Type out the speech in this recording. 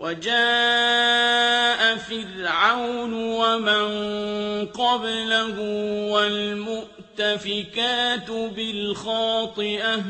وَجَاءَ فِرْعَوْنُ وَمَن قَبْلَهُ وَالْمُؤْتَفِكَاتُ بِالْخَاطِئَةِ